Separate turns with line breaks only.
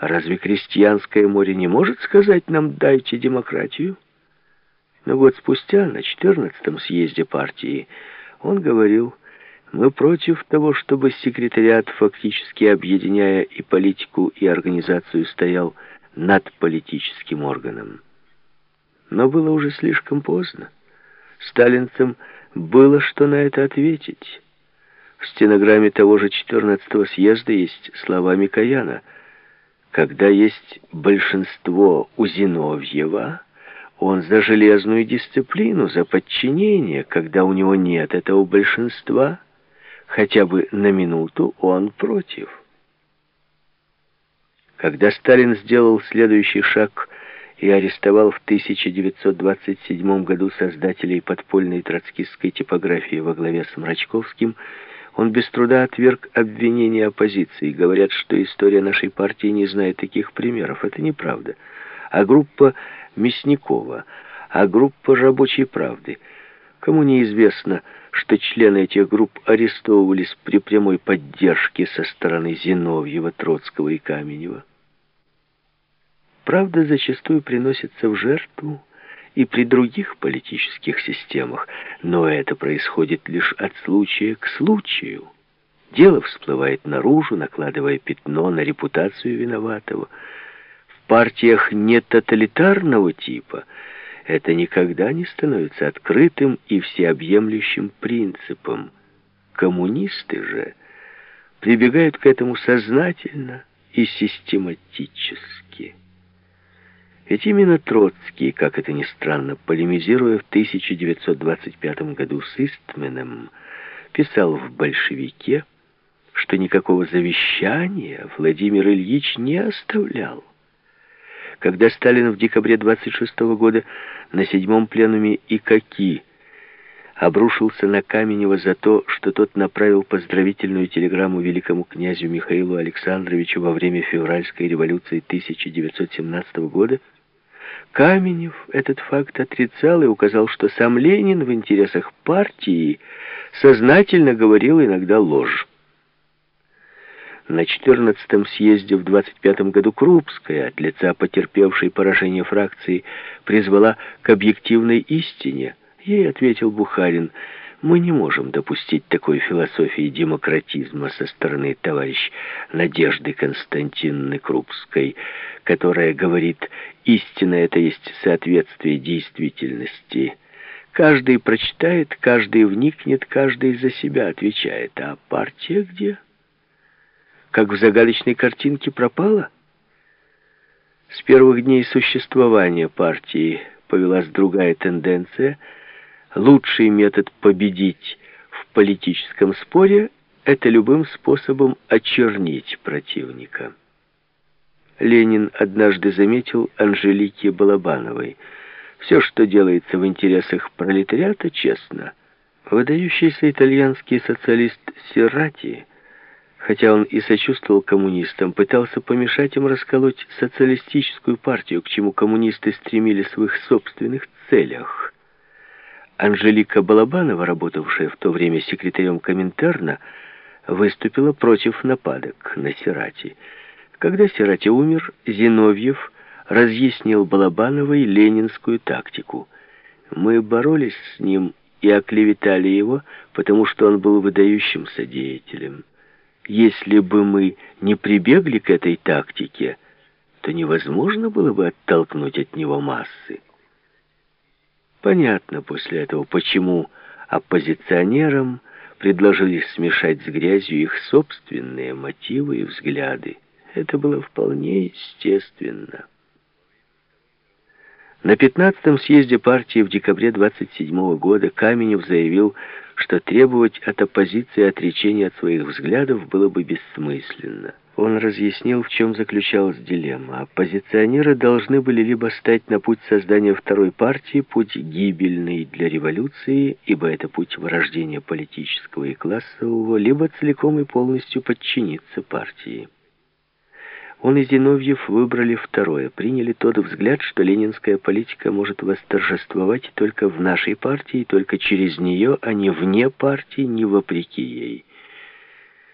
А разве крестьянское море не может сказать нам «дайте демократию»? Но год спустя, на 14-м съезде партии, он говорил, мы против того, чтобы секретариат, фактически объединяя и политику, и организацию, стоял над политическим органом. Но было уже слишком поздно. Сталинцам было что на это ответить. В стенограмме того же 14-го съезда есть слова Микояна. «Когда есть большинство у Зиновьева, он за железную дисциплину, за подчинение. Когда у него нет этого большинства, хотя бы на минуту он против». Когда Сталин сделал следующий шаг – и арестовал в 1927 году создателей подпольной троцкистской типографии во главе с Мрачковским, он без труда отверг обвинения оппозиции. Говорят, что история нашей партии не знает таких примеров. Это неправда. А группа Мясникова, а группа Рабочей правды. Кому неизвестно, что члены этих групп арестовывались при прямой поддержке со стороны Зиновьева, Троцкого и Каменева. Правда зачастую приносится в жертву и при других политических системах, но это происходит лишь от случая к случаю. Дело всплывает наружу, накладывая пятно на репутацию виноватого. В партиях не тоталитарного типа это никогда не становится открытым и всеобъемлющим принципом. Коммунисты же прибегают к этому сознательно и систематически. Ведь именно Троцкий, как это ни странно, полемизируя в 1925 году с Истменом, писал в «Большевике», что никакого завещания Владимир Ильич не оставлял. Когда Сталин в декабре 26 года на седьмом пленуме ИКАКИ обрушился на Каменева за то, что тот направил поздравительную телеграмму великому князю Михаилу Александровичу во время февральской революции 1917 года, Каменев этот факт отрицал и указал, что сам Ленин в интересах партии сознательно говорил иногда ложь. На 14-м съезде в 25-м году Крупская от лица потерпевшей поражение фракции призвала к объективной истине. Ей ответил Бухарин – мы не можем допустить такой философии демократизма со стороны товарищ Надежды Константиновны Крупской, которая говорит, истина это есть соответствие действительности. Каждый прочитает, каждый вникнет, каждый за себя отвечает. А партия где? Как в загадочной картинке пропала? С первых дней существования партии повелась другая тенденция – лучший метод победить в политическом споре – это любым способом очернить противника. Ленин однажды заметил Анжелике Балабановой. Все, что делается в интересах пролетариата, честно. Выдающийся итальянский социалист Сирати, хотя он и сочувствовал коммунистам, пытался помешать им расколоть социалистическую партию, к чему коммунисты стремились в их собственных целях. Анжелика Балабанова, работавшая в то время секретарем Коминтерна, выступила против нападок на Сирати. Когда Сирати умер, Зиновьев разъяснил Балабановой ленинскую тактику. Мы боролись с ним и оклеветали его, потому что он был выдающимся деятелем. Если бы мы не прибегли к этой тактике, то невозможно было бы оттолкнуть от него массы. Понятно после этого, почему оппозиционерам предложили смешать с грязью их собственные мотивы и взгляды. Это было вполне естественно. На 15-м съезде партии в декабре 27 -го года Каменев заявил, что требовать от оппозиции отречения от своих взглядов было бы бессмысленно. Он разъяснил, в чем заключалась дилемма. Оппозиционеры должны были либо стать на путь создания второй партии, путь гибельный для революции, ибо это путь вырождения политического и классового, либо целиком и полностью подчиниться партии. Он и Зиновьев выбрали второе, приняли тот взгляд, что ленинская политика может восторжествовать только в нашей партии, только через нее, а не вне партии, не вопреки ей.